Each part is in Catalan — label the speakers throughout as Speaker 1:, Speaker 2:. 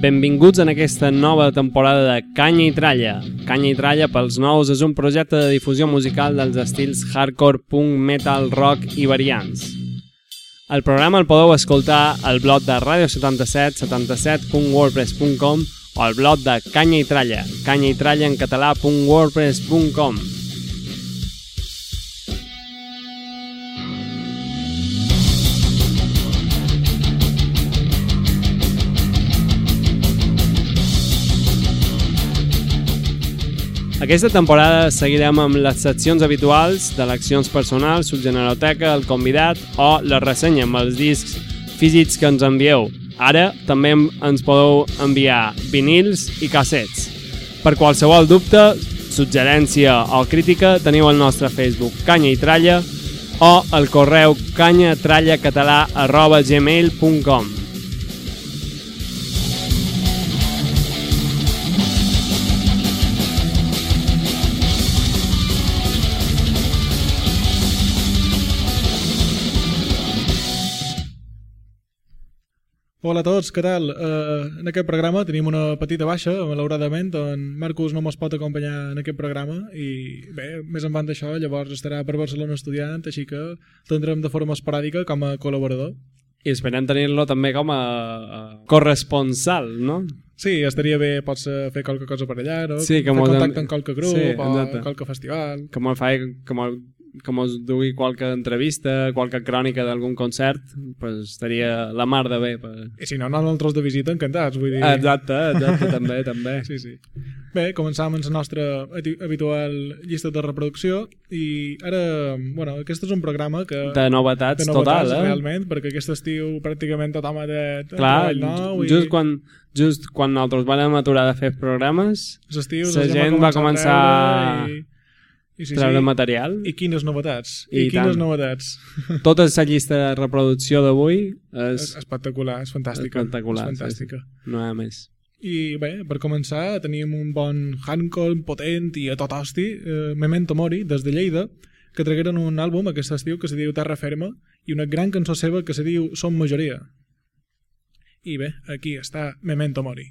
Speaker 1: Benvinguts en aquesta nova temporada de Canya i Tralla. Canya i Tralla pels nous és un projecte de difusió musical dels estils hardcore, punk, metal, rock i variants. El programa el podeu escoltar al blog de radio77 77.wordpress.com o al blog de Canya i Tralla, canya i tralla en català.wordpress.com. Aquesta temporada seguirem amb les seccions habituals d'eleccions personals, subgeneroteca, el convidat o la ressenya amb els discs físics que ens envieu. Ara també ens podeu enviar vinils i cassets. Per qualsevol dubte, suggerència o crítica teniu el nostre Facebook Canya i Tralla o el correu canyatrallacatalà arroba gmail.com
Speaker 2: Hola a tots, què tal? Uh, en aquest programa tenim una petita baixa, malauradament, on Marcus no mos pot acompanyar en aquest programa i bé, més en van d'això, llavors estarà per Barcelona estudiant, així que tindrem de forma esporàdica com a col·laborador.
Speaker 1: I esperem tenir-lo també com a, a corresponsal, no?
Speaker 2: Sí, estaria bé, pots eh, fer qualque cosa per allà, no?
Speaker 1: Sí, que
Speaker 2: fer
Speaker 1: en...
Speaker 2: contacte amb qualque grup
Speaker 1: sí,
Speaker 2: o qualque festival.
Speaker 1: Que me'l fa, que me'l que mos dugui qualque entrevista, qualque crònica d'algun concert, pues estaria la mar de bé. Per...
Speaker 2: I si no, no nosaltres de visita, encantats, vull dir...
Speaker 1: Exacte, exacte, també, també.
Speaker 2: Sí, sí. Bé, començàvem amb la nostra habitual llista de reproducció i ara, bueno, aquest és un programa que...
Speaker 1: De novetats,
Speaker 2: de novetats
Speaker 1: total, eh?
Speaker 2: realment, perquè aquest estiu pràcticament tothom ha de...
Speaker 1: Clar,
Speaker 2: nou
Speaker 1: just, i... quan, just quan nosaltres vam aturar de fer programes, la gent va començar... A... I i sí, treure sí. material.
Speaker 2: I quines novetats. I, I quines tant. novetats.
Speaker 1: Tota la llista de reproducció d'avui és...
Speaker 2: Espectacular, és fantàstica.
Speaker 1: Espectacular,
Speaker 2: és fantàstica.
Speaker 1: Sí, sí. No hi ha més.
Speaker 2: I bé, per començar, tenim un bon handcall potent i a tot hosti, eh, Memento Mori, des de Lleida, que tragueren un àlbum aquest estiu que se diu Terra Ferma i una gran cançó seva que se diu Som Majoria. I bé, aquí està Memento Mori.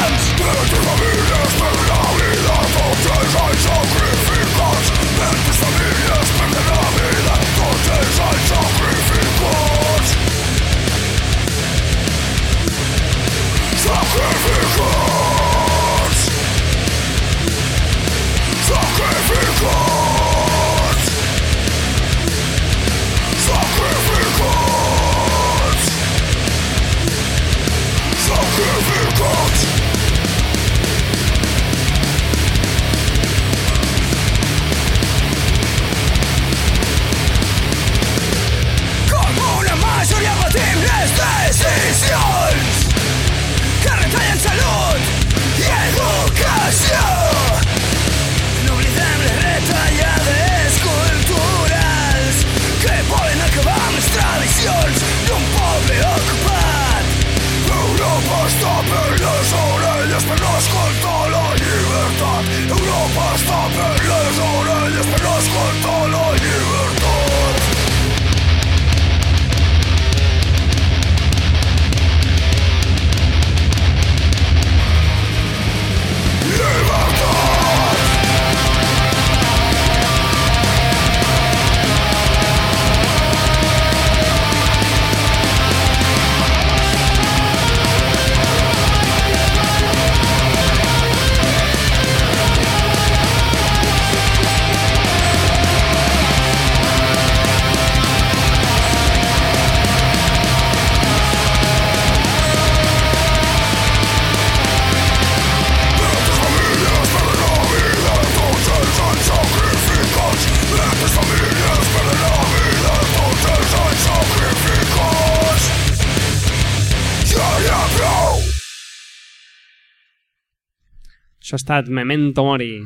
Speaker 1: Això ha estat Memento Mori,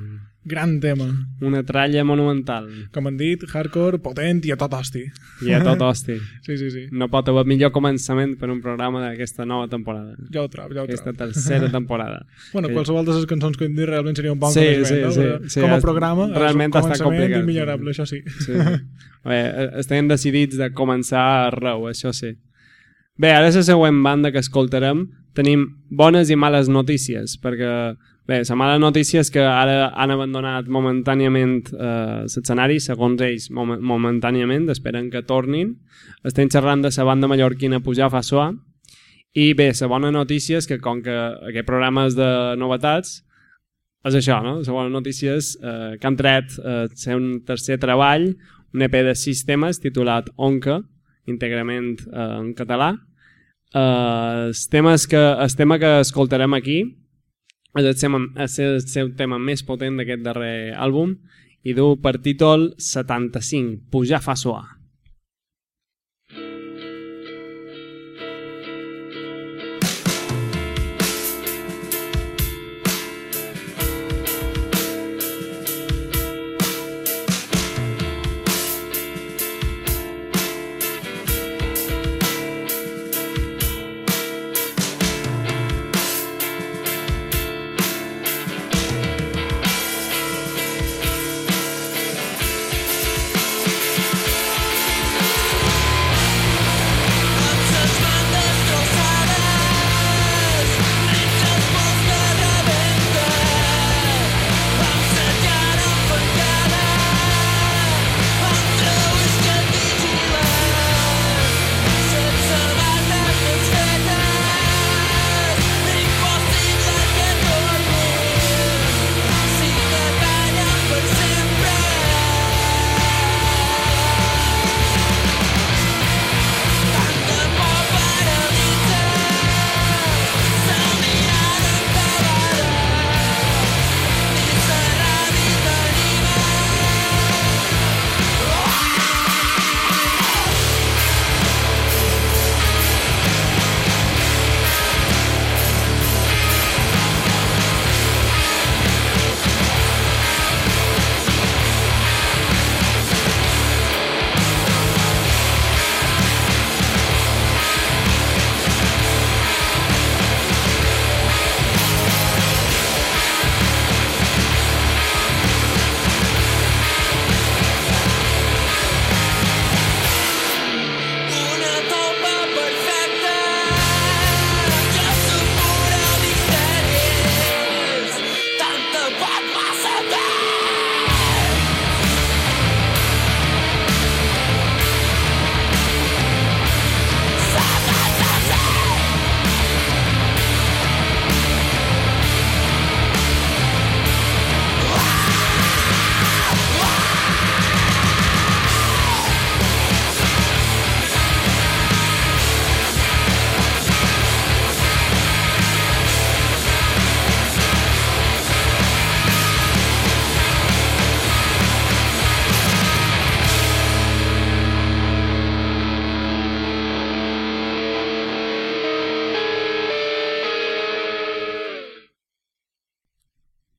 Speaker 2: Gran tema.
Speaker 1: una tralla monumental.
Speaker 2: Com han dit, hardcore, potent i a tot hosti.
Speaker 1: I a tot hosti.
Speaker 2: Sí, sí, sí.
Speaker 1: No pot haver millor començament per un programa d'aquesta nova temporada.
Speaker 2: Ja ho trobo, ja ho
Speaker 1: Aquesta
Speaker 2: trobo.
Speaker 1: tercera temporada.
Speaker 2: Bueno,
Speaker 1: Sí.
Speaker 2: qualsevol de les cançons que hem dit realment seria un bon
Speaker 1: Sí,
Speaker 2: coneixement,
Speaker 1: sí,
Speaker 2: no?
Speaker 1: sí, sí,
Speaker 2: Com a
Speaker 1: és-
Speaker 2: programa,
Speaker 1: realment
Speaker 2: és un
Speaker 1: està
Speaker 2: començament
Speaker 1: complicat.
Speaker 2: immillorable, això sí.
Speaker 1: Sí. Bé, eh, estem decidits de començar arreu, això sí. Bé, ara la següent banda que escoltarem tenim bones i males notícies, perquè bé, la mala notícia és que ara han abandonat momentàniament eh, l'escenari, segons ells, mom momentàniament, esperen que tornin. Estem xerrant de la banda mallorquina Pujar fa suar, i bé, la bona notícia és que com que aquest programa és de novetats, és això, no? La bona notícia és eh, que han tret eh, ser un tercer treball, un EP de sis temes titulat Onca, íntegrament eh, en català. Eh, els temes que, el tema que escoltarem aquí és el, tema, és el seu tema més potent d'aquest darrer àlbum i du per títol 75, Pujar fa suar.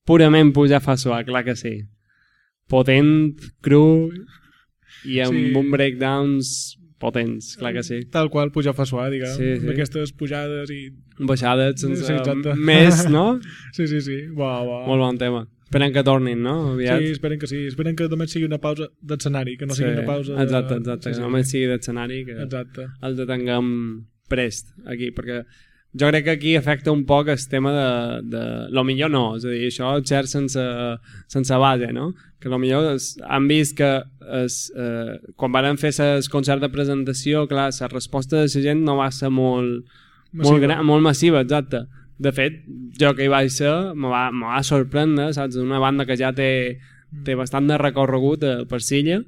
Speaker 1: Purament pujar fa suar, clar que sí. Potent, cru i amb
Speaker 2: Sí.
Speaker 1: un breakdowns potents, clar que sí.
Speaker 2: Tal qual, pujar fa suar, diguem.
Speaker 1: Sí, sí.
Speaker 2: Aquestes pujades i...
Speaker 1: Baixades sense
Speaker 2: Sí, exacte.
Speaker 1: més, no?
Speaker 2: Sí, sí, sí. Uau, uau.
Speaker 1: Molt bon tema. Esperem que tornin, no? Aviat.
Speaker 2: Sí, esperen que sí. Esperen que només sigui una pausa d'escenari, que no sigui una pausa...
Speaker 1: Exacte, exacte.
Speaker 2: Sí,
Speaker 1: que
Speaker 2: sí.
Speaker 1: només sigui d'escenari, que
Speaker 2: Exacte.
Speaker 1: el de tinguem prest aquí, perquè jo crec que aquí afecta un poc el tema de... de... Lo millor no, és a dir, això xer sense, sense base, no? Que lo millor és, han vist que es, eh, quan van fer el concert de presentació, clar, la resposta de la gent no va ser molt, molt,
Speaker 2: Massiva.
Speaker 1: gran, molt massiva, exacte. De fet, jo que hi vaig ser, me va, me va sorprendre, saps? Una banda que ja té, té bastant de recorregut a per Silla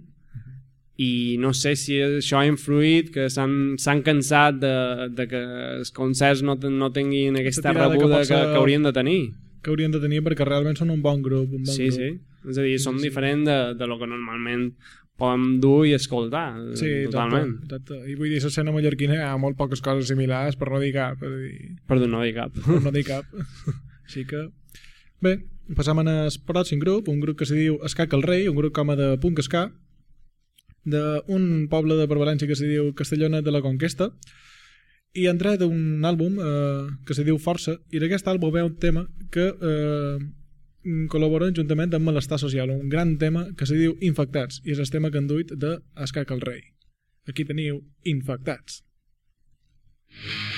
Speaker 1: i no sé si això ha influït, que s'han cansat de, de que els concerts no, no tinguin aquesta
Speaker 2: que
Speaker 1: rebuda que,
Speaker 2: ser-
Speaker 1: que haurien de tenir.
Speaker 2: Que haurien de tenir perquè realment són un bon grup. Un bon
Speaker 1: Sí,
Speaker 2: grup.
Speaker 1: sí. És a dir, són
Speaker 2: sí.
Speaker 1: diferents de, de lo que normalment podem dur i escoltar.
Speaker 2: Sí,
Speaker 1: totalment.
Speaker 2: Exacte, exacte. I vull dir, l'escena mallorquina hi ha molt poques coses similars, per no dir cap. Per, dir,
Speaker 1: Perdó, no dic cap.
Speaker 2: per no dir cap. Així que... Bé, passam al pròxim grup, un grup que se diu Escac el Rei, un grup com a de punk ska, d'un poble de per València que se diu Castellona de la Conquesta, i han tret un àlbum eh, que se diu Força, i d'aquest àlbum ve un tema que eh, col·laboren juntament amb Malestar Social, un gran tema que se diu Infectats, i és el tema que han duit de el Rei. Aquí teniu Infectats. Infectats.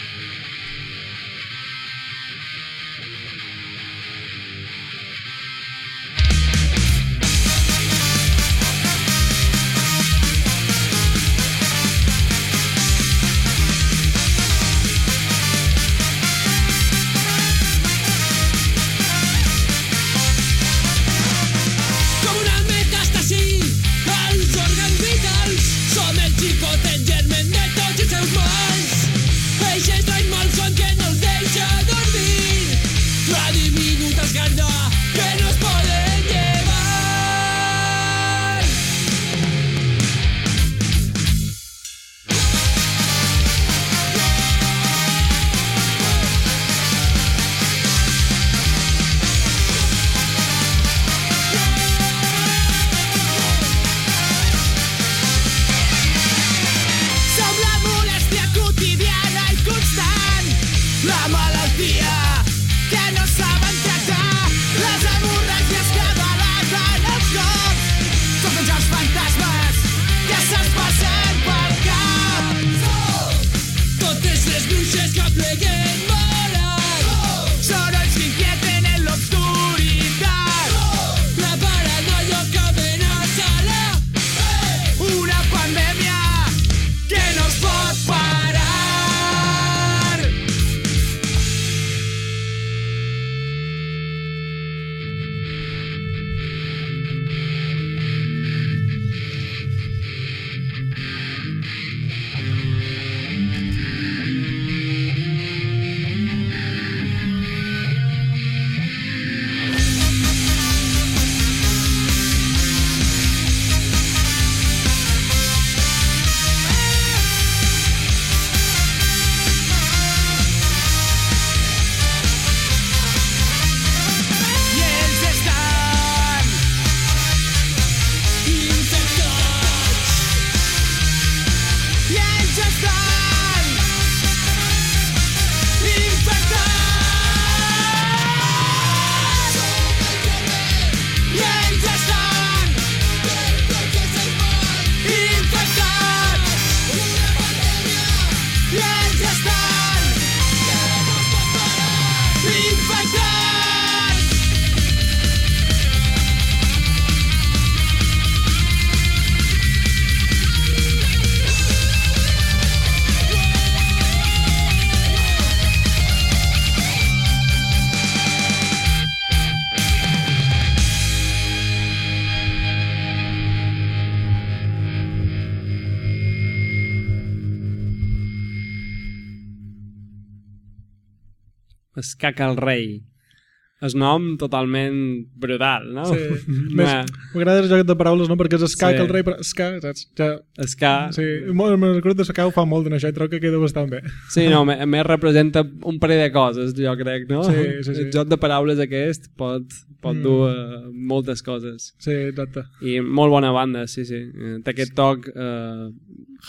Speaker 1: Escac el rei. El nom totalment brutal, no?
Speaker 2: Sí. M'agrada el joc de paraules, no? Perquè és escac sí. el rei, esca, saps? Ja...
Speaker 1: Esca.
Speaker 2: Sí, grup de Sacau fa molt en això i trobo que queda bastant bé.
Speaker 1: Sí, no, més representa un parell de coses, jo crec, no?
Speaker 2: Sí, sí, sí.
Speaker 1: El joc de paraules aquest pot, pot mm. dur uh, moltes coses.
Speaker 2: Sí, exacte.
Speaker 1: I molt bona banda, sí, sí. Eh, té aquest toc uh,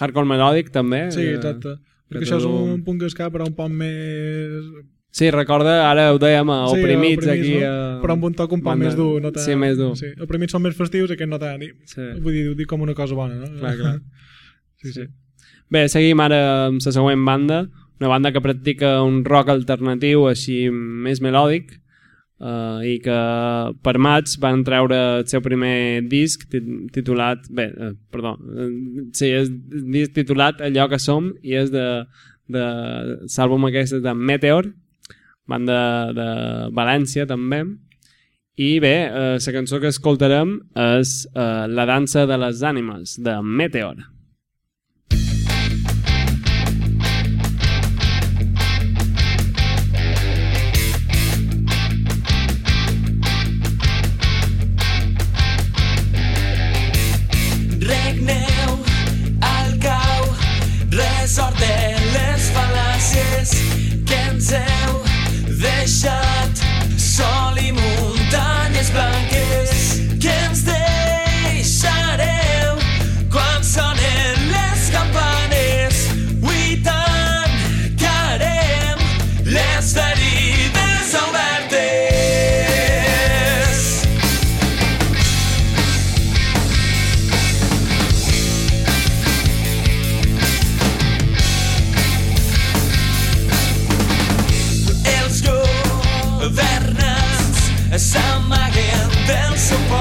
Speaker 1: hardcore melòdic, també.
Speaker 2: Sí, exacte. Que perquè això és un punt que escap, però un poc més
Speaker 1: Sí, recorda, ara ho dèiem a
Speaker 2: sí,
Speaker 1: oprimits, oprimits aquí.
Speaker 2: No? A... Però amb un toc un poc més dur. No.
Speaker 1: Sí, més dur.
Speaker 2: Sí. Oprimits són més festius i aquest no tant. Sí. Vull dir, ho dic com una cosa bona, no?
Speaker 1: Clar, clar. sí, sí. Bé, seguim ara amb la següent banda, una banda que practica un rock alternatiu així més melòdic uh, i que per maig van treure el seu primer disc titulat, bé, uh, perdó, uh, sí, és disc titulat Allò que som i és de, de l'àlbum aquest de Meteor banda de València també. I bé, eh, la cançó que escoltarem és eh, La dansa de les ànimes de Meteor
Speaker 3: s'amaguen del seu poble mentre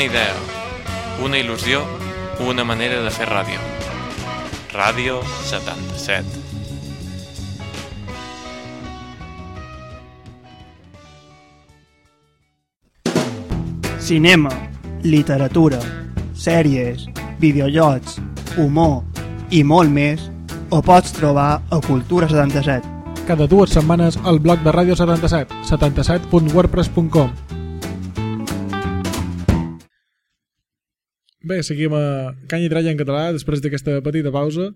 Speaker 4: Una idea, una il·lusió, una manera de fer ràdio. Ràdio 77.
Speaker 5: Cinema, literatura, sèries, videojocs, humor i molt més ho pots trobar a Cultura 77.
Speaker 2: Cada dues setmanes al blog de Ràdio 77, 77.wordpress.com. Bé, seguim a Canya i Tralla en català després d'aquesta petita pausa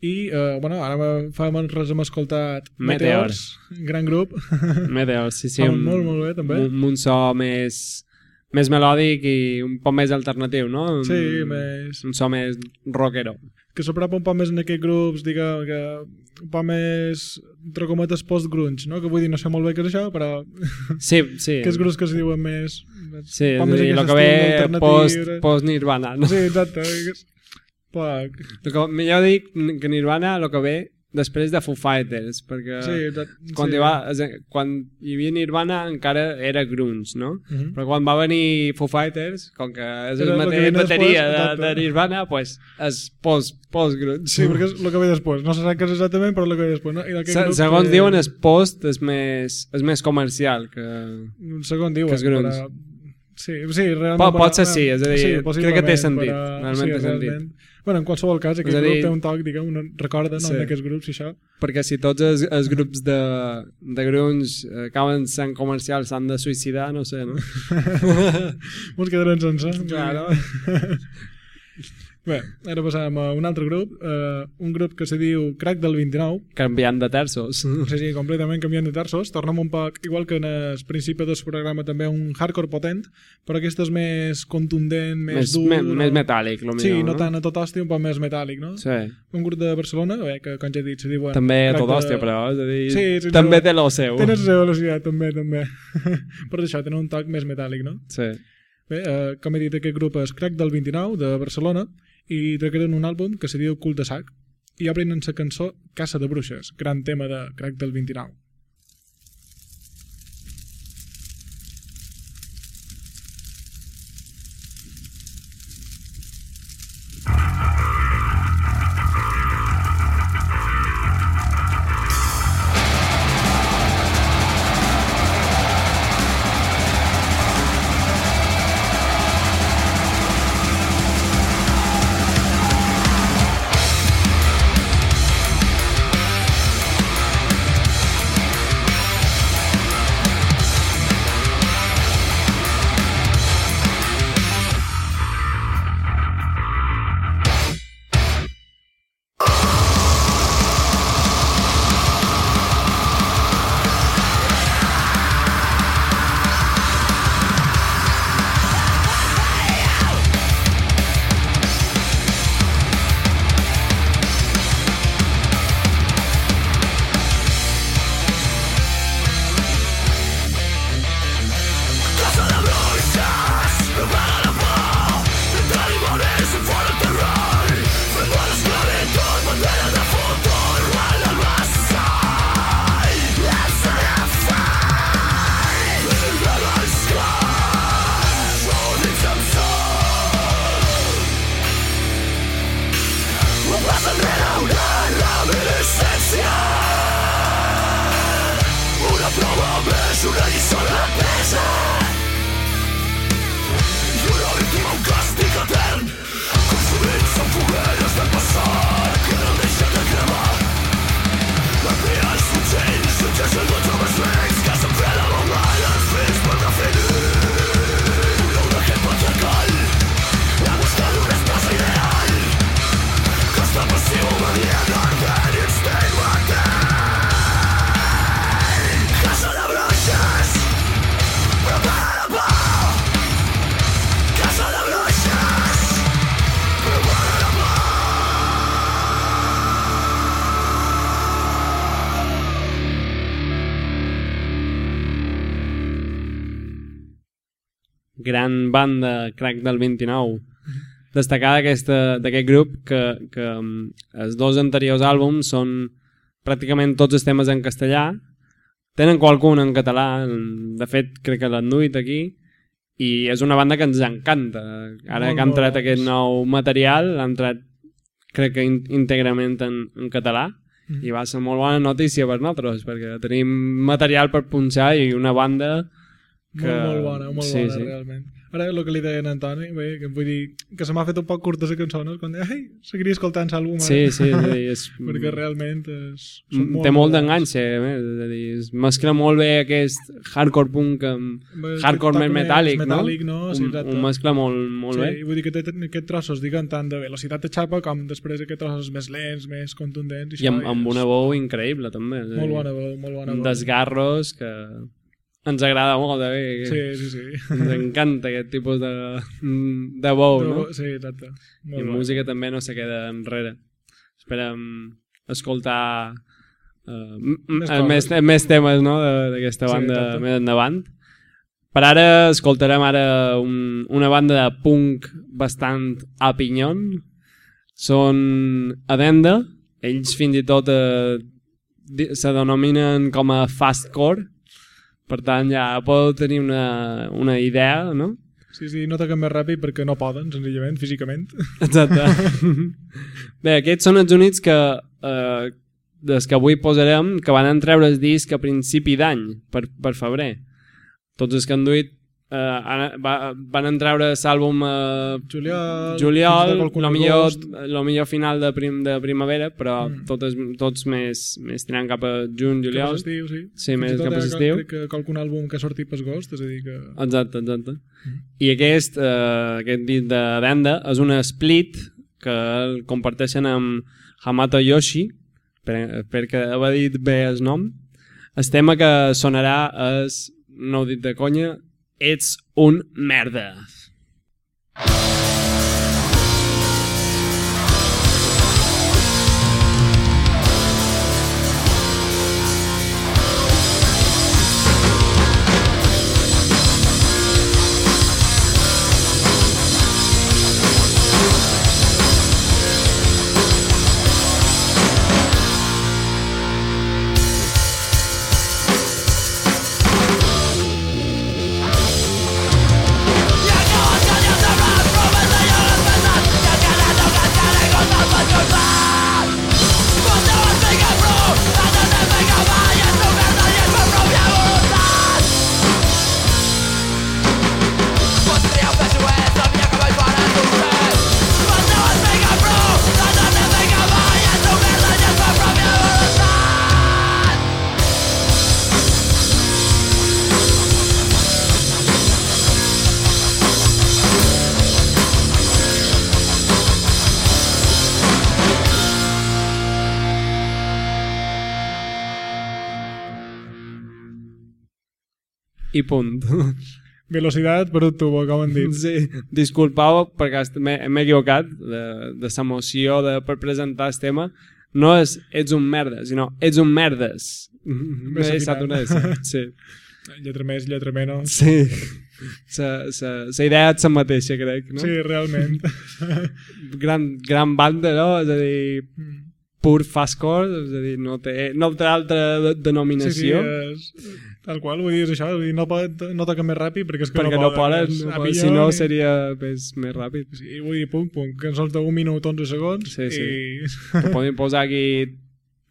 Speaker 2: i, eh, bueno, ara fa res hem escoltat
Speaker 1: Meteors.
Speaker 2: gran grup,
Speaker 1: Meteors, sí, sí.
Speaker 2: Fa
Speaker 1: un-
Speaker 2: molt, molt bé, també.
Speaker 1: Un, un so més, més melòdic i un poc més alternatiu, no? Un,
Speaker 2: Sí, més-
Speaker 1: Un so més rockero.
Speaker 2: Que s'apropa un poc més en aquests grups, diguem, que un poc més, entre cometes, post-grunge, no? Que vull dir, no sé molt bé què és això, però
Speaker 1: Sí, sí.
Speaker 2: aquests grups que es diuen més...
Speaker 1: Sí,
Speaker 2: un poc
Speaker 1: és a dir, el que ve
Speaker 2: estil alternatiu,
Speaker 1: post,
Speaker 2: eh?
Speaker 1: Nirvana. No?
Speaker 2: Sí, exacte. Poc.
Speaker 1: El que, millor dic que Nirvana el que ve després de Foo Fighters, perquè
Speaker 2: Sí, de,
Speaker 1: quan,
Speaker 2: sí.
Speaker 1: hi va, és quan hi havia Nirvana encara era grunge, no?
Speaker 2: Mhm.
Speaker 1: Però quan va venir Foo Fighters, com que és
Speaker 2: Era
Speaker 1: el mateix bateria
Speaker 2: després,
Speaker 1: de, de Nirvana, pues, és post, post-grunge.
Speaker 2: Sí, perquè és el que ve després. No se sap què és exactament, però és el que ve després. No? I
Speaker 1: Se, segons
Speaker 2: que-
Speaker 1: diuen, el post és més, és més comercial que...
Speaker 2: Segons diuen.
Speaker 1: que és grunge.
Speaker 2: Però... Sí, sí, realment...
Speaker 1: Pot- pot
Speaker 2: però-
Speaker 1: ser sí, és a dir, crec que té sentit,
Speaker 2: però-
Speaker 1: realment té sentit.
Speaker 2: realment. Bueno, en qualsevol cas, aquest
Speaker 1: a
Speaker 2: grup
Speaker 1: dir-
Speaker 2: té un toc, diguem, un recorda no,
Speaker 1: Sí.
Speaker 2: en aquests grups i això.
Speaker 1: Perquè si tots els, els grups de, de grunge eh, acaben sent comercials s'han de suïcidar, no sé, no?
Speaker 2: Ens quedarem sense.
Speaker 1: Claro.
Speaker 2: Bé, ara passàvem a un altre grup, eh, un grup que se diu Crack del 29,
Speaker 1: Canviant de terços.
Speaker 2: Sí, sí, completament canviant de terços. Tornem un poc, igual que en el principi del programa, també un hardcore potent, però aquest és més contundent, més,
Speaker 1: més,
Speaker 2: dur.
Speaker 1: me,
Speaker 2: no?
Speaker 1: més metàl·lic, lo
Speaker 2: Sí,
Speaker 1: millor,
Speaker 2: no tant a tot hòstia, un poc més metàl·lic, no?
Speaker 1: Sí.
Speaker 2: Un grup de Barcelona, bé, que com ja he dit, se diuen...
Speaker 1: També
Speaker 2: Crack
Speaker 1: tot
Speaker 2: de-
Speaker 1: hòstia, però, és a dir,
Speaker 2: Sí, sí,
Speaker 1: també
Speaker 2: no.
Speaker 1: té lo seu.
Speaker 2: Tenen la seva velocitat, també, també. per això tenen un toc més metàl·lic, no?
Speaker 1: Sí.
Speaker 2: Bé, eh, com he dit, aquest grup és Crack del 29, de Barcelona, i tracaren un àlbum que se diu Cul de Sac, i obren la cançó Caça de Bruixes, gran tema de Crack del 29.
Speaker 1: Banda crack del 29 destacar d'aquesta- d'aquest grup que, que mm, els dos anteriors àlbums són pràcticament tots els temes en castellà tenen qualcun en català de fet crec que l'han duit aquí i és una banda que ens encanta ara
Speaker 2: Molt,
Speaker 1: que han tret aquest nou material l'han tret crec que in- íntegrament en, en català
Speaker 2: Mm.
Speaker 1: i va ser molt bona notícia per nosaltres perquè tenim material per punxar i una banda que...
Speaker 2: Molt, molt bona, molt
Speaker 1: sí,
Speaker 2: bona,
Speaker 1: sí.
Speaker 2: realment. Ara, el que li deia a Antoni, bé, que vull dir que se m'ha fet un poc curta la cançó, no? Quan deia, ai, seguiria escoltant l'àlbum ara.
Speaker 1: Sí, sí, és a dir, és,
Speaker 2: Perquè realment és,
Speaker 1: Mm, té molt d'enganxe, a més, és a dir, es mescla molt bé aquest hardcore punk amb
Speaker 2: Bé,
Speaker 1: hardcore més metàl·lic,
Speaker 2: metàl·lic, no? Sí, exacte.
Speaker 1: un mescla molt, molt
Speaker 2: sí,
Speaker 1: bé.
Speaker 2: vull dir que té aquests trossos, diguem, tant de velocitat de xapa com després aquests trossos més lents, més contundents.
Speaker 1: I amb,
Speaker 2: això,
Speaker 1: amb
Speaker 2: és
Speaker 1: una veu increïble, també.
Speaker 2: Molt bona veu, molt bona
Speaker 1: amb
Speaker 2: veu.
Speaker 1: desgarros que ens agrada molt, eh?
Speaker 2: Sí, sí, sí.
Speaker 1: Ens encanta aquest tipus de, de veu, no?
Speaker 2: Sí, exacte.
Speaker 1: I
Speaker 2: Molt
Speaker 1: en
Speaker 2: bona.
Speaker 1: música també no se queda enrere. Esperem escoltar uh,
Speaker 2: Més
Speaker 1: més,
Speaker 2: coses.
Speaker 1: més temes no, de- d'aquesta
Speaker 2: Sí,
Speaker 1: banda
Speaker 2: exacte.
Speaker 1: més endavant. Per ara escoltarem ara un, una banda de punk bastant a pinyon. Són Adenda, ells fins i tot eh, se denominen com a fastcore, per tant ja podeu tenir una, una idea, no?
Speaker 2: Sí, sí, no toquen més ràpid perquè no poden, senzillament, físicament.
Speaker 1: Exacte. Bé, aquests són els únics que, eh, des que avui posarem, que van treure el disc a principi d'any, per, per febrer. Tots els que han duit eh, han, va, van treure l'àlbum eh,
Speaker 2: Juliol...
Speaker 1: juliol,
Speaker 2: qualcun
Speaker 1: lo millor, lo millor final de, prim, de primavera, però
Speaker 2: Mm.
Speaker 1: mm. tots, més, més tirant cap a juny,
Speaker 2: Cap
Speaker 1: juliol.
Speaker 2: l'estiu, sí.
Speaker 1: Sí,
Speaker 2: Fins
Speaker 1: més cap a l'estiu.
Speaker 2: Crec que qualcun àlbum que ha sortit per agost, és a dir que...
Speaker 1: Exacte, exacte. I aquest, eh, aquest disc de venda és un split que el comparteixen amb Hamato Yoshi, per, perquè ha dit bé el nom. El tema que sonarà és, no ho dic de conya, Ets un merda. I punt.
Speaker 2: Velocitat per un tubo, com han dit.
Speaker 1: Sí, disculpau perquè m'he equivocat de, de l'emoció de, per presentar el tema. No és ets un merda, sinó ets un merdes. M'he deixat una S. Sí.
Speaker 2: Lletra més, lletra menys.
Speaker 1: Sí. La idea és la mateixa, crec, no?
Speaker 2: Sí, realment.
Speaker 1: Gran, gran banda, no? És a dir,
Speaker 2: Mm.
Speaker 1: Pur fastcore, és a dir, no té, no té altra de-
Speaker 2: sí, sí,
Speaker 1: denominació.
Speaker 2: és, tal qual, vull dir, és això, vull dir, no, pot, no toca més ràpid perquè és que
Speaker 1: perquè no poden, no poden,
Speaker 2: millor
Speaker 1: si no
Speaker 2: i-
Speaker 1: seria més, més ràpid.
Speaker 2: Sí, vull dir, pum, pum, cançons d'un minut, 11 segons
Speaker 1: Sí, sí.
Speaker 2: i...
Speaker 1: podem posar aquí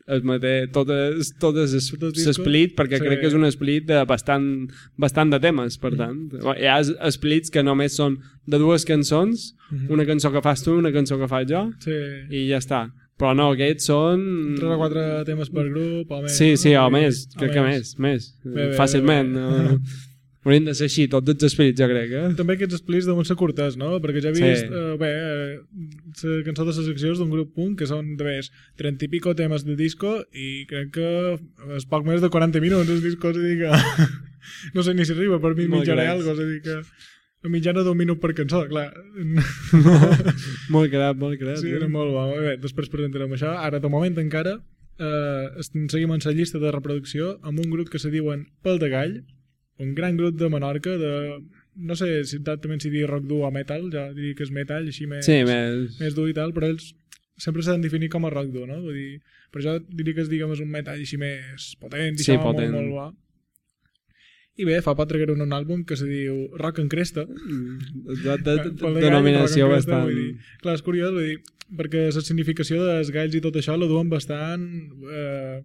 Speaker 1: es mate, totes, totes es,
Speaker 2: Tots els discos?
Speaker 1: split perquè
Speaker 2: Sí.
Speaker 1: crec que és un split de bastant, bastant de temes per tant, hi ha splits que només són de dues cançons
Speaker 2: Mhm.
Speaker 1: una cançó que fas tu, una cançó que faig jo
Speaker 2: Sí,
Speaker 1: i ja està, però no, aquests són
Speaker 2: 3 o 4 temes per grup o més.
Speaker 1: sí, sí,
Speaker 2: no?
Speaker 1: o més, crec que més, més,
Speaker 2: Bé, bé,
Speaker 1: fàcilment
Speaker 2: bé,
Speaker 1: no,
Speaker 2: bé.
Speaker 1: haurien de ser així, tots els splits jo crec eh?
Speaker 2: També aquests splits deuen ser curtes, no? Perquè ja he
Speaker 1: Sí.
Speaker 2: vist, eh, bé, eh, la cançó de les seccions d'un grup punk que són de més 30 i pico temes de disco i crec que és poc més de 40 minuts els discos, és a dir que no sé ni si arriba per mi mitjana
Speaker 1: grans.
Speaker 2: algo, és a dir que a mitjana d'un minut per cançó, clar.
Speaker 1: molt gran, molt gran
Speaker 2: Sí, era molt bo. Bé, després presentarem això. Ara, de moment encara, eh, seguim en la llista de reproducció amb un grup que se diuen Pel de Gall, un gran grup de Menorca, de, no sé si exactament si dir rock dur o metal, ja diria que és metal, així més,
Speaker 1: sí, més,
Speaker 2: més dur i tal, però ells sempre s'han definit com a rock dur, no? Vull dir, per això diria que és, diguem, és un metal així més potent, i
Speaker 1: Sí,
Speaker 2: això,
Speaker 1: potent.
Speaker 2: molt, molt bo. I bé, fa poc tragueren un àlbum que se diu Rock en Cresta,
Speaker 1: de, de, de,
Speaker 2: Pel de
Speaker 1: denominació bastant
Speaker 2: vull dir, clar, és curiós, vull dir, perquè la significació dels galls i tot això la duen bastant... Eh,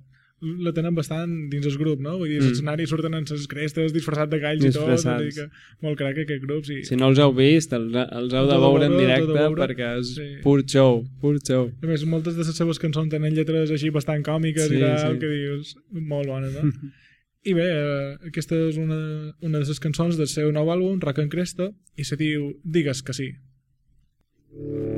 Speaker 2: la tenen bastant dins el grup, no? Vull dir,
Speaker 1: Mm.
Speaker 2: l'escenari surten en les crestes disfressats de galls i tot,
Speaker 1: Disfressats.
Speaker 2: vull dir que molt crac aquest grup, sí.
Speaker 1: Si no els heu vist, els, els heu de
Speaker 2: Tot
Speaker 1: veure en
Speaker 2: tot
Speaker 1: directe
Speaker 2: veure.
Speaker 1: perquè és
Speaker 2: Sí.
Speaker 1: pur show, pur show.
Speaker 2: A més, moltes de les seves cançons tenen lletres així bastant còmiques
Speaker 1: Sí,
Speaker 2: i tal,
Speaker 1: sí.
Speaker 2: que dius, molt bones, no? I bé, eh, aquesta és una, una de les cançons del seu nou àlbum, Rock en Cresta, i se diu Digues que sí.
Speaker 3: Digues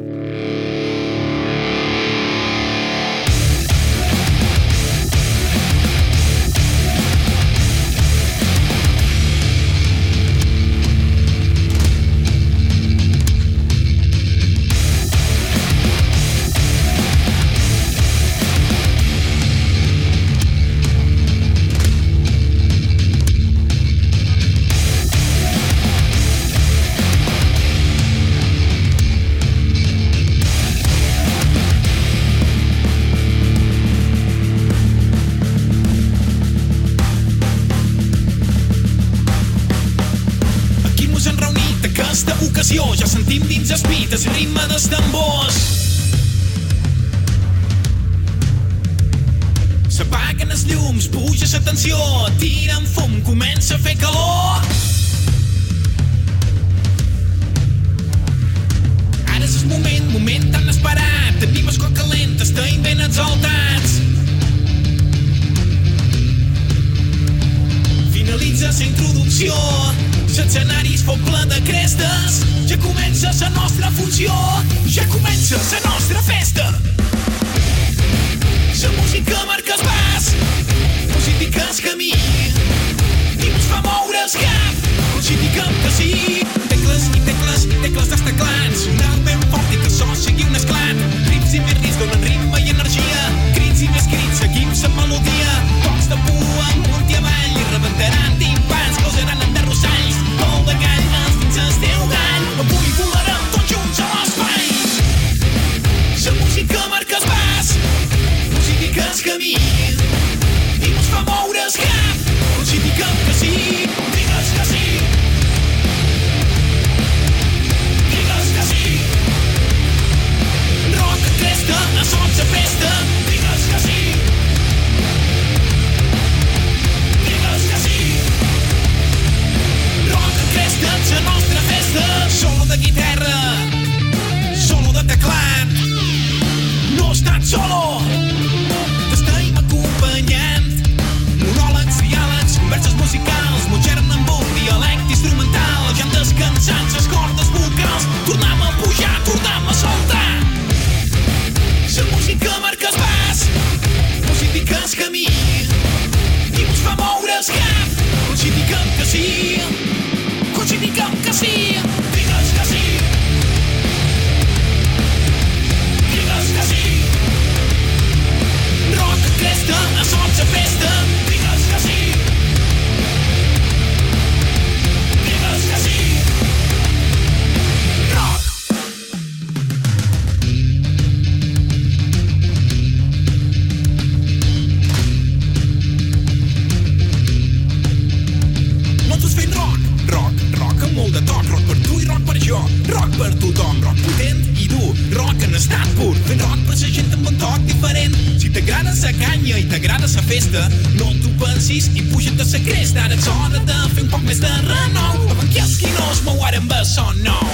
Speaker 6: pensis i puja't a la cresta, ara és hora de fer un poc més de renou, abans que els qui no es mouaren son nou.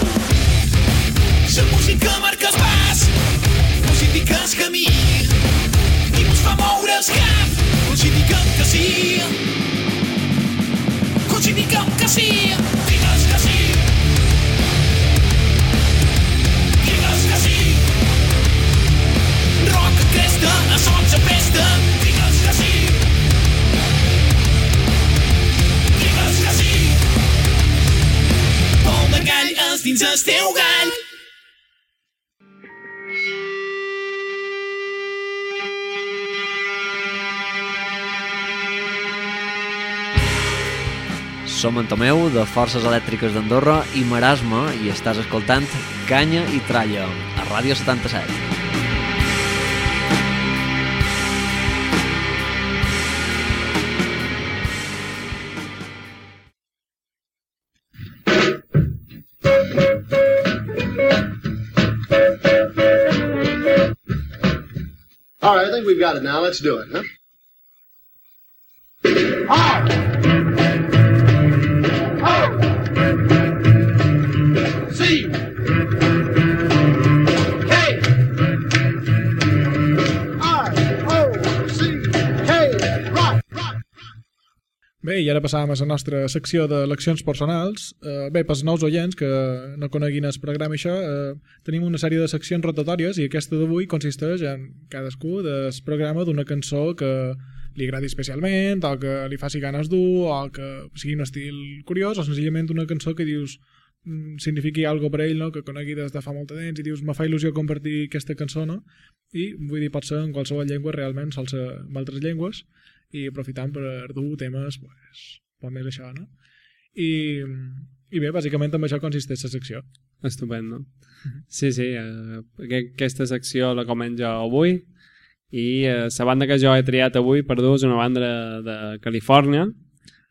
Speaker 6: La música marca el pas, música el camí, i ens fa moure el cap, sí. Considerem que sí, sí. Digues que sí. Rock cresta, a sots a festa, digues que sí. Pol de gall és dins el teu gall.
Speaker 7: Som en Tomeu, de Forces Elèctriques d'Andorra i Marasme, i estàs escoltant Canya i Tralla, a Ràdio 77.
Speaker 8: All right, I think we've got it now. Let's do it, huh? C
Speaker 2: Bé, i ara passàvem a la nostra secció d'eleccions personals. Eh, bé, pels nous oients que no coneguin el programa això, eh, tenim una sèrie de seccions rotatòries i aquesta d'avui consisteix en cadascú del programa d'una cançó que li agradi especialment, o que li faci ganes dur, o que sigui un estil curiós, o senzillament una cançó que dius mm, signifiqui algo per ell, no? que conegui des de fa molt de temps i dius, me fa il·lusió compartir aquesta cançó, no? I vull dir, pot ser en qualsevol llengua, realment, sol ser en altres llengües, i aprofitant per dur temes, pues, poc més això, no? I, i bé, bàsicament amb això consisteix la secció.
Speaker 1: Estupendo. Sí, sí, eh, aqu- aquesta secció la començo avui i eh, la banda que jo he triat avui per dur és una banda de, de Califòrnia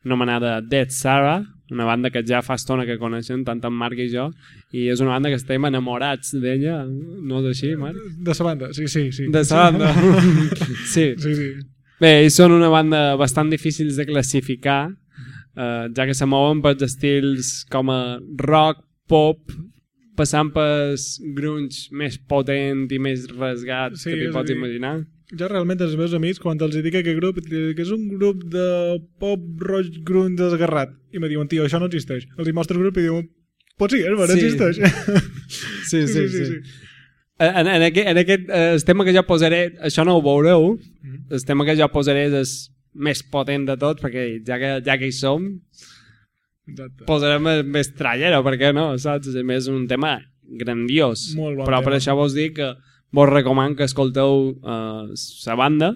Speaker 1: anomenada Dead Sarah, una banda que ja fa estona que coneixen, tant en Marc i jo, i és una banda que estem enamorats d'ella, no és així, Marc?
Speaker 2: De sa banda, sí, sí. sí.
Speaker 1: De sa banda. sí.
Speaker 2: Sí, sí.
Speaker 1: Bé, ells són una banda bastant difícils de classificar, eh, ja que se mouen pels estils com a rock, pop, passant pels grunge més potent i més rasgat
Speaker 2: Sí,
Speaker 1: que t'hi pots
Speaker 2: dir,
Speaker 1: imaginar.
Speaker 2: Jo realment els meus amics, quan els dic aquest grup, que és un grup de pop roig grun desgarrat. I me diuen, tio, això no existeix. Els hi mostro el grup i diuen, pot sí, és vera,
Speaker 1: Sí.
Speaker 2: existeix.
Speaker 1: Sí, sí, sí. sí. En, en, aquest, en aquest eh, el tema que jo posaré, això no ho veureu, el tema que jo posaré és el més potent de tots, perquè ja que, ja que hi som,
Speaker 2: Exacte.
Speaker 1: posarem el més trallero, perquè no, saps? A més, és un tema grandiós.
Speaker 2: Molt bon
Speaker 1: Però per
Speaker 2: tema.
Speaker 1: això vos dic que vos recomano que escolteu uh, sa banda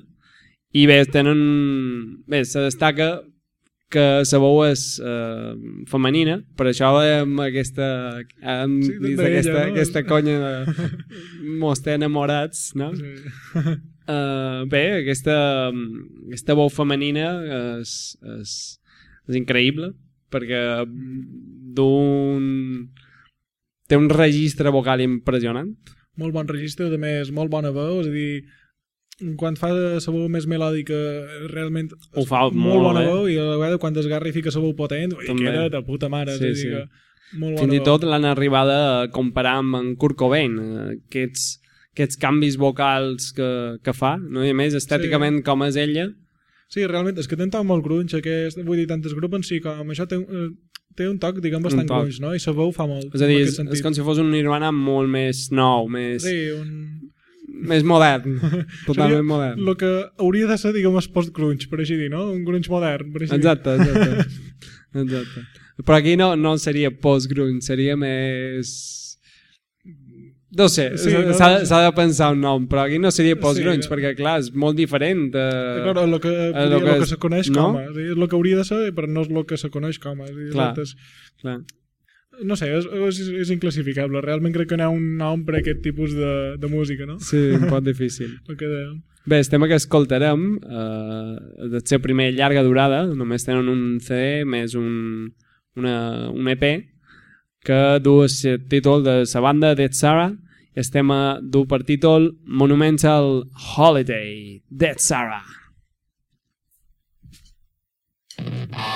Speaker 1: i bé, tenen... Bé, se destaca que la veu és uh, femenina, per això hem aquesta, hem
Speaker 2: Sí, d'ella,
Speaker 1: aquesta,
Speaker 2: no?
Speaker 1: aquesta conya de mos té enamorats, no?
Speaker 2: Sí.
Speaker 1: Uh, bé, aquesta, aquesta veu femenina és, és, és increïble perquè d'un té un registre vocal impressionant
Speaker 2: molt bon registre, a més, molt bona veu, és a dir, quan fa la veu més melòdica, realment
Speaker 1: Ho fa
Speaker 2: molt,
Speaker 1: molt
Speaker 2: bona
Speaker 1: bé.
Speaker 2: veu, i a la vegada quan desgarra i fica la veu potent, i
Speaker 1: També.
Speaker 2: queda de puta mare,
Speaker 1: Sí, sí.
Speaker 2: que molt
Speaker 1: fins i
Speaker 2: veu.
Speaker 1: tot l'han arribada a comparar amb en Kurt Cobain eh, aquests, aquests canvis vocals que, que fa no? i a més estèticament sí. com és ella
Speaker 2: Sí, realment, és que té un toc molt grunge, aquest, vull dir, tant els grups en si com això té, eh, té un toc, diguem, bastant
Speaker 1: toc.
Speaker 2: grunge, no? I la veu fa molt.
Speaker 1: és a dir, és, és com si fos un Nirvana molt més nou més,
Speaker 2: Sí, un...
Speaker 1: més modern totalment modern
Speaker 2: El que hauria de ser, diguem, el post-grunge, per així dir, no? Un grunge modern, per així
Speaker 1: Exacte, exacte. exacte. Però aquí no, no seria post-grunge, seria més... No sé,
Speaker 2: Sí,
Speaker 1: s'ha
Speaker 2: no?
Speaker 1: s'ha- s'ha de pensar un nom, però aquí no seria post-grunge,
Speaker 2: Sí.
Speaker 1: perquè clar, és molt diferent.
Speaker 2: dir.
Speaker 1: Eh,
Speaker 2: Claro, el que,
Speaker 1: eh, lo
Speaker 2: que,
Speaker 1: que
Speaker 2: que
Speaker 1: és-
Speaker 2: se coneix
Speaker 1: no?
Speaker 2: com a. És dir, És el que hauria de ser, però no és el que se coneix com a. És dir,
Speaker 1: Clar.
Speaker 2: és,
Speaker 1: clar.
Speaker 2: No sé, és, és, és inclassificable. Realment crec que no hi ha un nom per a aquest tipus de, de música, no?
Speaker 1: Sí, un poc difícil.
Speaker 2: El que dèiem.
Speaker 1: Bé, el tema que escoltarem eh, de ser primer llarga durada, només tenen un CD més un, una, un EP que du el títol de la banda Dead Sarah i el tema du per títol Monumental Holiday Dead Sarah.
Speaker 9: It's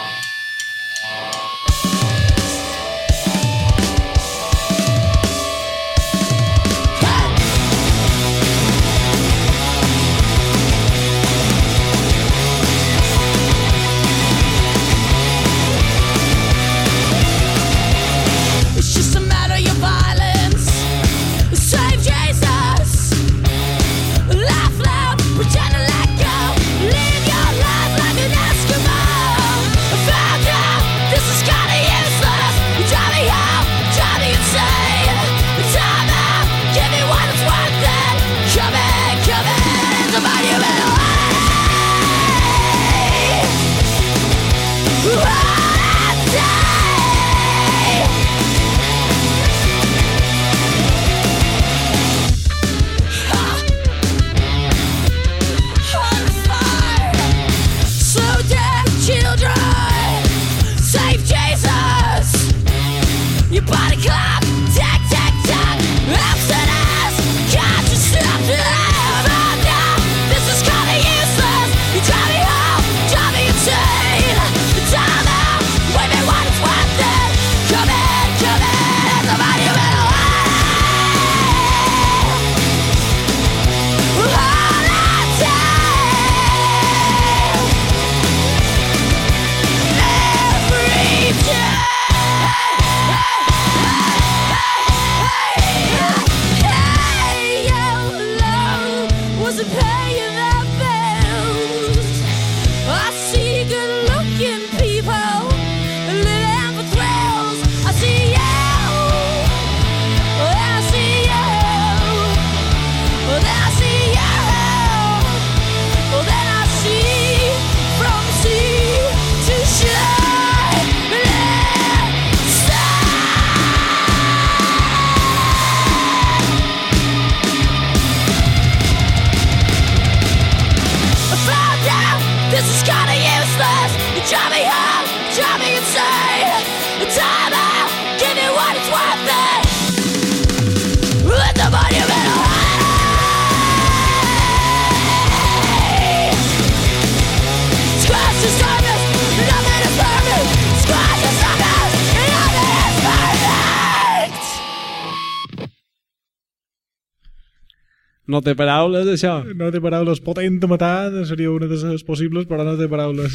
Speaker 1: No té paraules, això.
Speaker 2: No té paraules. Potent matar seria una de les possibles, però no té paraules.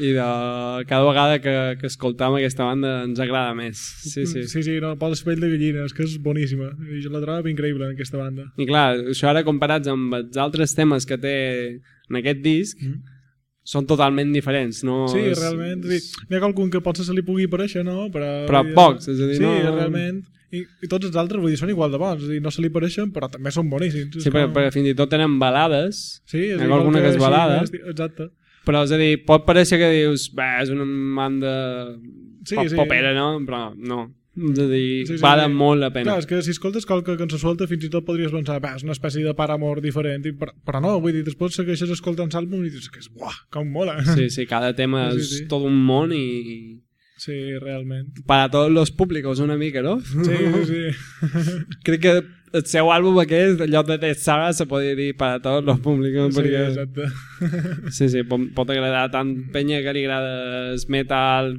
Speaker 1: I de, cada vegada que, que escoltam aquesta banda ens agrada més. Sí, sí.
Speaker 2: sí, sí no, posa pell de gallina, és que és boníssima. I jo la trobo increïble, aquesta banda.
Speaker 1: I clar, això ara comparats amb els altres temes que té en aquest disc,
Speaker 2: Mm.
Speaker 1: són totalment diferents. No
Speaker 2: Sí,
Speaker 1: és-
Speaker 2: realment. És N'hi ha qualcun que potser se li pugui pareixer, no? Però,
Speaker 1: Però pocs, és a dir,
Speaker 2: sí,
Speaker 1: no-
Speaker 2: realment. I, I tots els altres, vull dir, són igual de bons. És dir, no se li pareixen, però també són boníssims.
Speaker 1: Sí, perquè, perquè fins i tot tenen balades.
Speaker 2: Sí, és
Speaker 1: alguna que és
Speaker 2: així,
Speaker 1: balada.
Speaker 2: més- Exacte.
Speaker 1: Però, és a dir, pot parèixer que dius, bé, és una banda
Speaker 2: Sí,
Speaker 1: pop,
Speaker 2: sí.
Speaker 1: popera, no? Però no. És a dir,
Speaker 2: Sí, sí,
Speaker 1: valen
Speaker 2: sí.
Speaker 1: molt la pena.
Speaker 2: Clar, és que si escoltes qualque cançó suelta fins i tot podries pensar, va, és una espècie de paramor diferent, i, però, però no, vull dir, després segueixes escoltant l'àlbum i dius que és, buah, com mola.
Speaker 1: Sí, sí, cada tema
Speaker 2: Sí,
Speaker 1: és
Speaker 2: sí.
Speaker 1: tot un món i...
Speaker 2: Sí, realment.
Speaker 1: Para tots los públicos una mica, no?
Speaker 2: Sí, sí, sí.
Speaker 1: Crec que el seu àlbum aquest, en lloc de Death Saga, se podria dir para tots los públicos,
Speaker 2: sí
Speaker 1: perquè...
Speaker 2: exacte.
Speaker 1: Sí, sí, pot, pot agradar tant penya que li agrada el metal,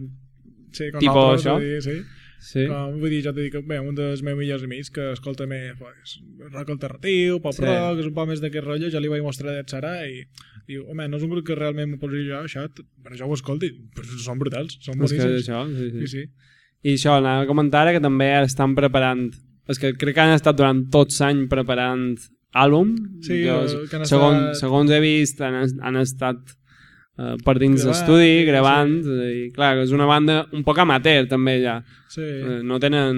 Speaker 2: Sí, nosaltres,
Speaker 1: això?
Speaker 2: dir, sí.
Speaker 1: Sí.
Speaker 2: Com, vull dir, jo t'he dit que, bé, un dels meus millors amics que escolta més pues, rock alternatiu, pop
Speaker 1: Sí.
Speaker 2: sí. rock, és un poc més d'aquest rotllo, jo li vaig mostrar Dead Sara i diu, home, no és un grup que realment m'ho posi jo, això, però jo ho escolti, però són brutals, són
Speaker 1: És que
Speaker 2: boníssims.
Speaker 1: això, sí, sí.
Speaker 2: Sí, sí.
Speaker 1: I això, anava a comentar que també estan preparant... És que crec que han estat durant tots l'any preparant àlbum.
Speaker 2: Sí,
Speaker 1: Jo,
Speaker 2: que han
Speaker 1: segons,
Speaker 2: estat-
Speaker 1: segons he vist, han, han estat eh, per dins
Speaker 2: Gravant,
Speaker 1: d'estudi,
Speaker 2: sí,
Speaker 1: gravant, i clar, és una banda un poc amateur també ja.
Speaker 2: Sí.
Speaker 1: Eh, no tenen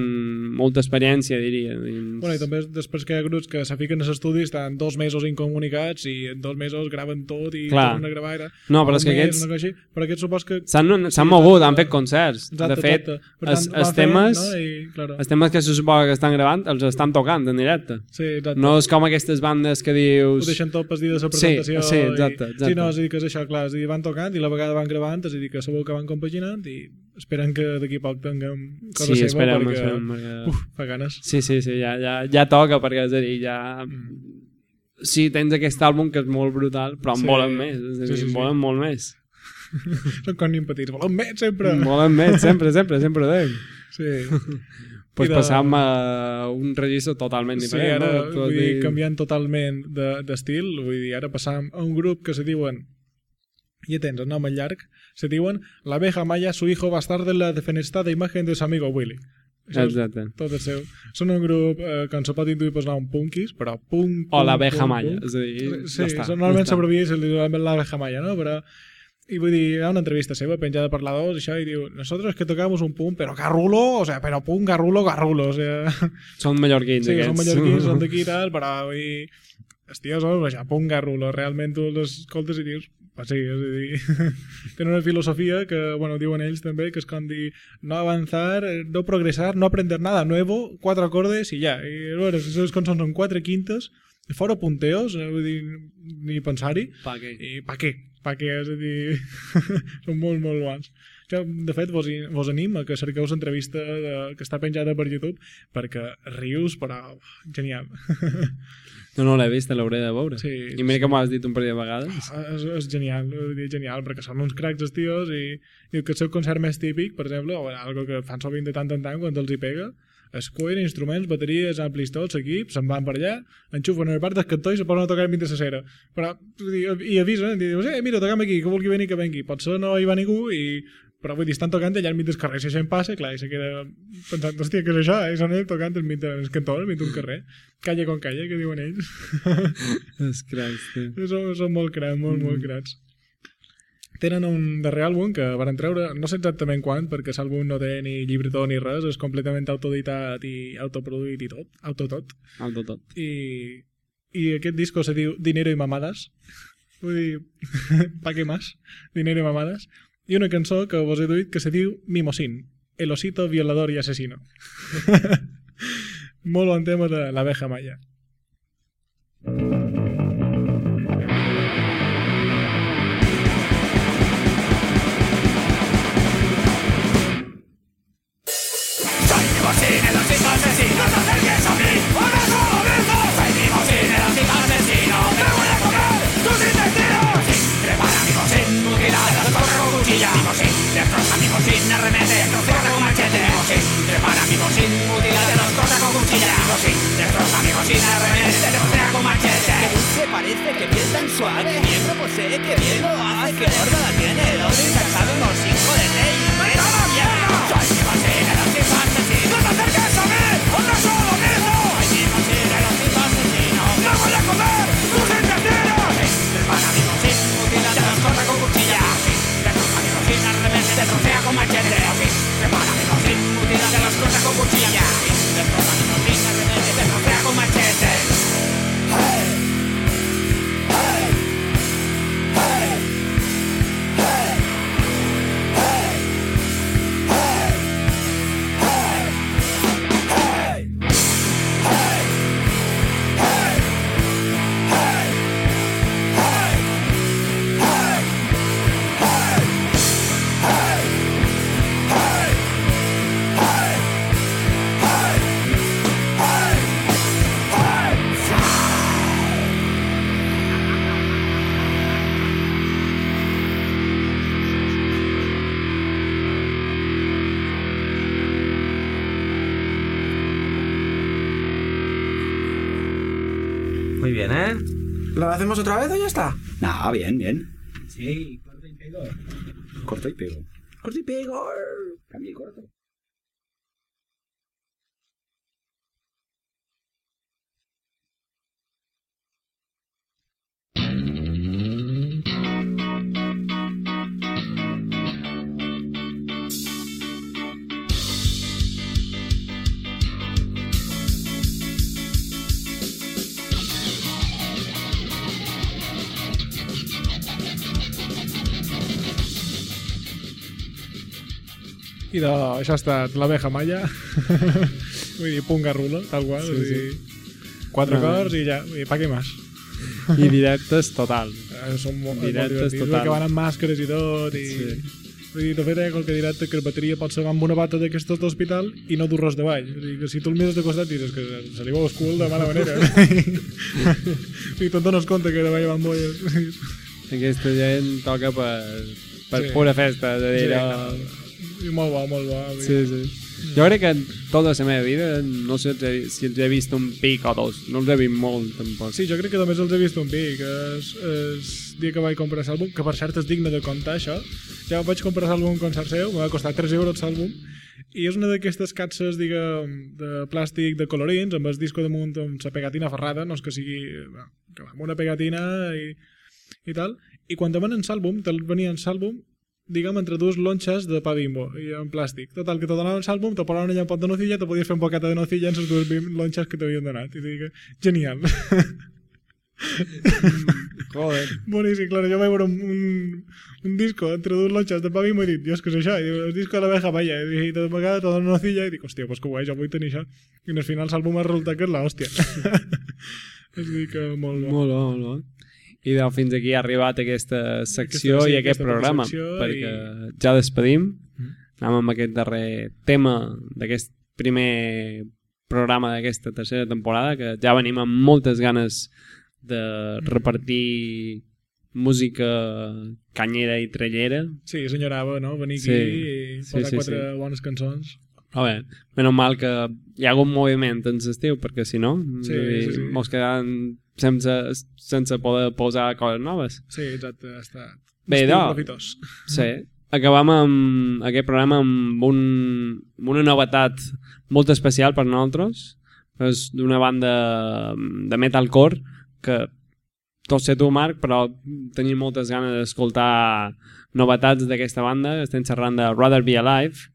Speaker 1: molta experiència, diria. dins-
Speaker 2: Bueno, i també després que hi ha grups que se fiquen a l'estudi, estan dos mesos incomunicats i en dos mesos graven tot i
Speaker 1: Clar.
Speaker 2: tornen a gravar. Era,
Speaker 1: No, però és que
Speaker 2: mes,
Speaker 1: aquests-
Speaker 2: així. Però aquests supos que...
Speaker 1: S'han
Speaker 2: Sí,
Speaker 1: mogut,
Speaker 2: exacte.
Speaker 1: han fet concerts.
Speaker 2: Exacte,
Speaker 1: de fet,
Speaker 2: exacte.
Speaker 1: Els,
Speaker 2: fent,
Speaker 1: temes...
Speaker 2: no? I, claro.
Speaker 1: Els temes que se suposa que estan gravant els estan tocant en directe.
Speaker 2: Sí, exacte.
Speaker 1: No és com aquestes bandes que
Speaker 2: ho
Speaker 1: dius...
Speaker 2: deixen tot per dir de la
Speaker 1: Sí,
Speaker 2: presentació
Speaker 1: sí, exacte,
Speaker 2: i...
Speaker 1: exacte.
Speaker 2: sí, no, és a dir, que és això, clar, és a dir, van tocant i la vegada van gravant, és a dir, que segur que van compaginant i esperen que d'aquí a poc tinguem cosa
Speaker 1: Sí,
Speaker 2: seva
Speaker 1: esperem,
Speaker 2: perquè,
Speaker 1: esperem, perquè-
Speaker 2: uf, fa ganes
Speaker 1: Sí, sí, sí, ja, ja, ja toca, perquè és a dir, ja... Sí, tens aquest àlbum que és molt brutal, però en
Speaker 2: Sí.
Speaker 1: volen més, és a dir,
Speaker 2: Sí, sí,
Speaker 1: en
Speaker 2: sí.
Speaker 1: volen molt més.
Speaker 2: són com nin petits, volen més sempre
Speaker 1: En volen més, sempre, sempre, sempre ho dic.
Speaker 2: sí.
Speaker 1: Pues
Speaker 2: de-
Speaker 1: passam a un registre totalment
Speaker 2: Sí,
Speaker 1: diferent.
Speaker 2: ara,
Speaker 1: no?
Speaker 2: Vull dir,
Speaker 1: dit-
Speaker 2: canviant totalment de- d'estil, vull dir, ara passam a un grup que se diuen ja tens el nom en llarg, se diuen La abeja maya, su hijo bastardo en la defenestrada imagen de su amigo Willy. Això
Speaker 1: Exacte.
Speaker 2: tot el seu. Són un grup eh, que ens pot intuir per nom punkis, però punk,
Speaker 1: O
Speaker 2: punk,
Speaker 1: maya,
Speaker 2: punk.
Speaker 1: és a dir,
Speaker 2: Sí,
Speaker 1: ja està,
Speaker 2: normalment
Speaker 1: ja
Speaker 2: s'abrevia i se li diu l'abeja maya, no? Però i vull dir, hi ha una entrevista seva penjada per la 2 i això, i diu, nosotros que tocamos un punk, pero garrulo, o sea, pero punk, garrulo, garrulo, o sea,
Speaker 1: Són mallorquins,
Speaker 2: sí,
Speaker 1: aquests.
Speaker 2: són mallorquins, són d'aquí i tal, però vull dir, hòstia, són això, punk, garrulo, realment tu les escoltes i dius, sí, és a dir, tenen una filosofia que, bueno, diuen ells també, que és com dir, no avanzar, eh, no progresar, no aprender nada nuevo, cuatro acordes i ja, i bueno, les seves cançons són quatre quintes, fora punteos, eh, vull dir, ni pensar-hi,
Speaker 1: Pa què?
Speaker 2: i pa què? Pa què? És a dir, són molt, molt bons. Jo, de fet, vos, vos animo a que cerqueu l'entrevista que està penjada per YouTube perquè rius, però genial.
Speaker 1: No, no l'he vist, l'hauré de veure.
Speaker 2: Sí,
Speaker 1: I mira que m'ho has dit un parell de vegades.
Speaker 2: és, és genial, dir, genial, perquè són uns cracs els tios i, i que el seu concert més típic, per exemple, o algo que fan sovint de tant en tant quan els hi pega, es cuiden instruments, bateries, amplis tots, equips, se'n van per allà, enxufen el part del cantó i se posen a tocar mentre la cera. Però, i avisen, i dius, eh, mira, toquem aquí, que vulgui venir, que vengui. Potser no hi va ningú i però vull dir, estan tocant allà enmig del carrer, si això em passa, clar, i se queda pensant, hòstia, què és això? I són ells tocant enmig del cantó, enmig d'un carrer. Calla con calla, que diuen ells.
Speaker 1: És cracs, tio.
Speaker 2: són, són molt crats, molt, molt crats. Tenen un darrer àlbum que van treure, no sé exactament quan, perquè l'àlbum no té ni llibretó ni res, és completament autoeditat i autoproduït i tot, autotot.
Speaker 1: Alto tot.
Speaker 2: I, i aquest disco se diu Dinero y Mamadas. Vull dir, pa què más? Dinero y Mamadas. I una cançó que vos he duit que se diu Mimosín, el osito violador y asesino. Molt bon tema de l'abeja maya.
Speaker 6: Soy
Speaker 10: hacemos otra vez o ya está?
Speaker 11: No, bien, bien.
Speaker 10: Sí, corta y pego.
Speaker 11: Corto y pego.
Speaker 10: Corta y pego.
Speaker 2: I de, això ha estat l'abeja malla. vull dir, punga rulo, tal qual.
Speaker 1: Sí,
Speaker 2: vull dir,
Speaker 1: sí.
Speaker 2: Quatre
Speaker 1: No.
Speaker 2: cors i ja. Vull dir, pa què més?
Speaker 1: I directes total.
Speaker 2: Eh, són molt, molt
Speaker 1: Directes
Speaker 2: divertits.
Speaker 1: total.
Speaker 2: Que van amb màscares i tot. I...
Speaker 1: Sí.
Speaker 2: Vull dir, de fet, eh, qualque directe que la bateria pot ser amb una bata d'aquestes d'hospital i no dur ros de ball. O sigui, que si tu el mires de costat dius que se li veu el cul de mala manera. I tu et dones compte que de ball van bolles.
Speaker 1: Aquesta gent toca per, per
Speaker 2: Sí.
Speaker 1: pura festa, és a dir,
Speaker 2: Sí,
Speaker 1: no...
Speaker 2: I molt bo, molt bo.
Speaker 1: Sí, sí. Jo crec que tota la meva vida no sé si els he- vist un pic o dos. No els he vist molt, tampoc.
Speaker 2: Sí, jo crec que només els he vist un pic. És, és dia que vaig comprar l'àlbum, que per cert és digne de contar això. Ja vaig comprar l'àlbum concert seu, me va costar 3 euros l'àlbum, i és una d'aquestes catses, diguem, de plàstic de colorins, amb el disco damunt amb la pegatina ferrada, no és que sigui bueno, amb una pegatina i, i tal, i quan te venen l'àlbum, te'l venien l'àlbum diguem, entre dues lonxes de pa bimbo i en plàstic. Total, que te donaven l'àlbum, te posaven allà un pot de nocilla, te podies fer un bocata de nocilla en les dues lonxes que t'havien donat. I dic, genial.
Speaker 1: Joder.
Speaker 2: Boníssim, clar, jo vaig veure un, un, un disco entre dues lonxes de pa bimbo i dic, dios, què és això? I diu, el disco de l'abeja malla. I de vegades te donen nocilla i dic, hòstia, pues que guai, jo vull tenir això. I al final l'àlbum ha resultat que és l'hòstia. és a dir, que molt bo.
Speaker 1: Molt bo, molt bo. I de, fins aquí ha arribat aquesta secció
Speaker 2: Aquesta- sí,
Speaker 1: i aquest programa, perquè
Speaker 2: i-
Speaker 1: ja despedim.
Speaker 2: Mm.
Speaker 1: Anem amb aquest darrer tema d'aquest primer programa d'aquesta tercera temporada, que ja venim amb moltes ganes de repartir música canyera i trellera.
Speaker 2: Sí, senyorava, no? Venir aquí
Speaker 1: Sí,
Speaker 2: i
Speaker 1: sí,
Speaker 2: posar
Speaker 1: sí,
Speaker 2: quatre
Speaker 1: sí.
Speaker 2: bones cançons.
Speaker 1: A veure, menys mal que hi ha hagut moviment en l'estiu, perquè si no,
Speaker 2: Sí, sí, sí.
Speaker 1: mos quedàvem sense, sense poder posar coses noves.
Speaker 2: Sí, exacte, ha estat
Speaker 1: Bé,
Speaker 2: estiu
Speaker 1: no.
Speaker 2: profitós.
Speaker 1: Sí. Acabam amb aquest programa amb, un, amb una novetat molt especial per nosaltres. És d'una banda de metalcore que tot sé tu, Marc, però tenim moltes ganes d'escoltar novetats d'aquesta banda. Estem xerrant de Rather Be Alive,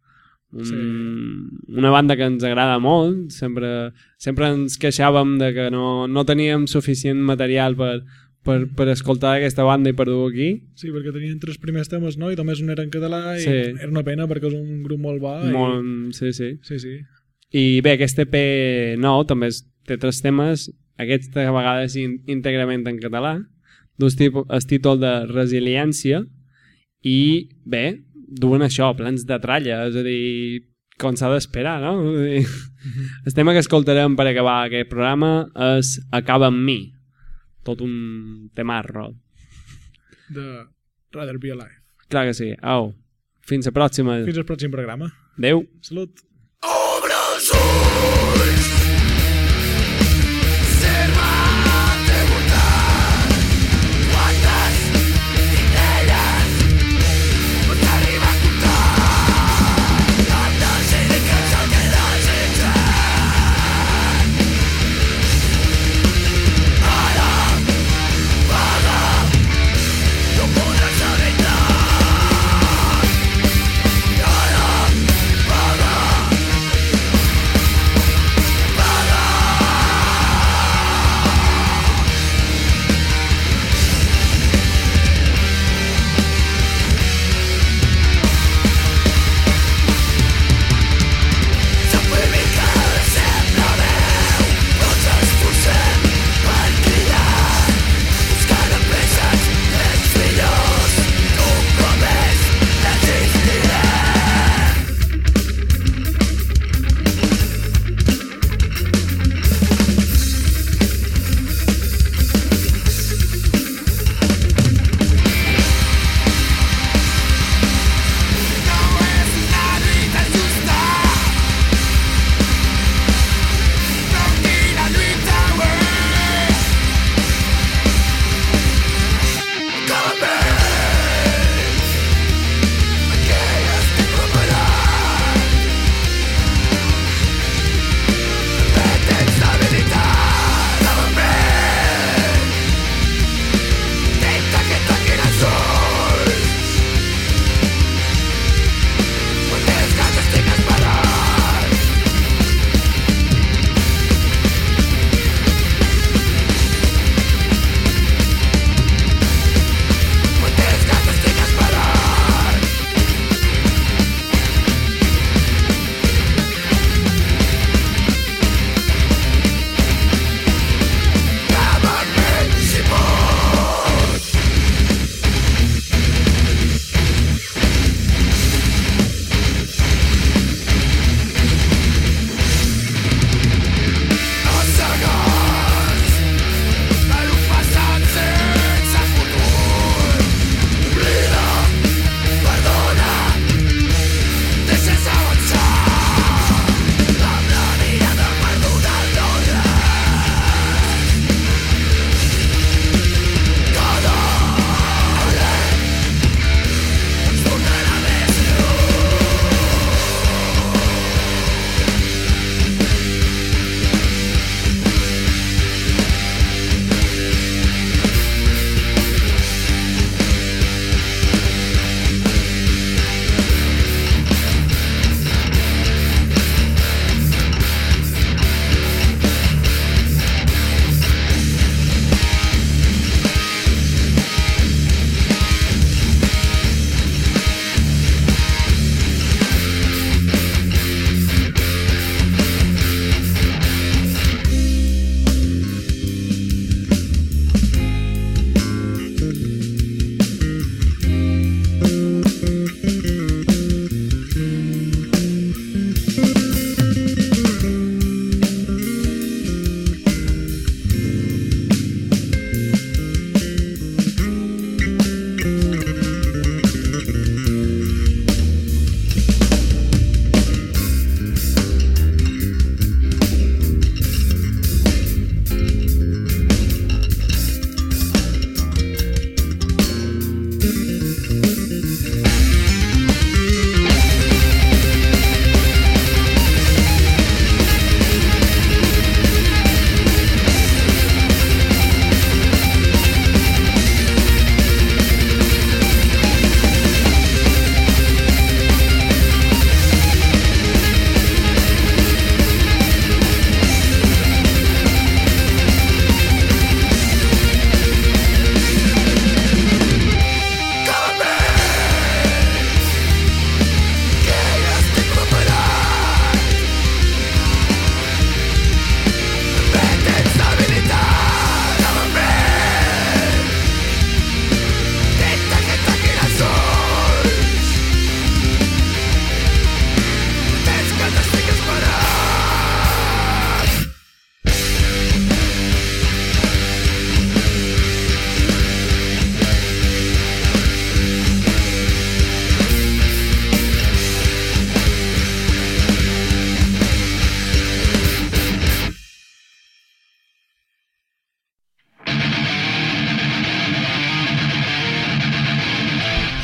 Speaker 1: un,
Speaker 2: Sí.
Speaker 1: una banda que ens agrada molt. Sempre, sempre ens queixàvem de que no, no teníem suficient material per, per, per escoltar aquesta banda i per dur aquí.
Speaker 2: Sí, perquè tenien tres primers temes, no? I només un era en català i
Speaker 1: Sí.
Speaker 2: era una pena perquè és un grup molt bo.
Speaker 1: Molt, sí, sí.
Speaker 2: I... Sí, sí.
Speaker 1: I bé, aquest EP nou també és, té tres temes, aquesta vegada és íntegrament en català, dus tipus, el títol de Resiliència i bé, duen això, plans de tralla, és a dir, com s'ha d'esperar, no? El tema que escoltarem per acabar aquest programa és Acaba amb mi, tot un temarro.
Speaker 2: De Rather Be Alive.
Speaker 1: Clar que sí, au, fins la pròxima.
Speaker 2: Fins al pròxim programa.
Speaker 1: Adéu.
Speaker 2: Salut.
Speaker 3: Obre els ulls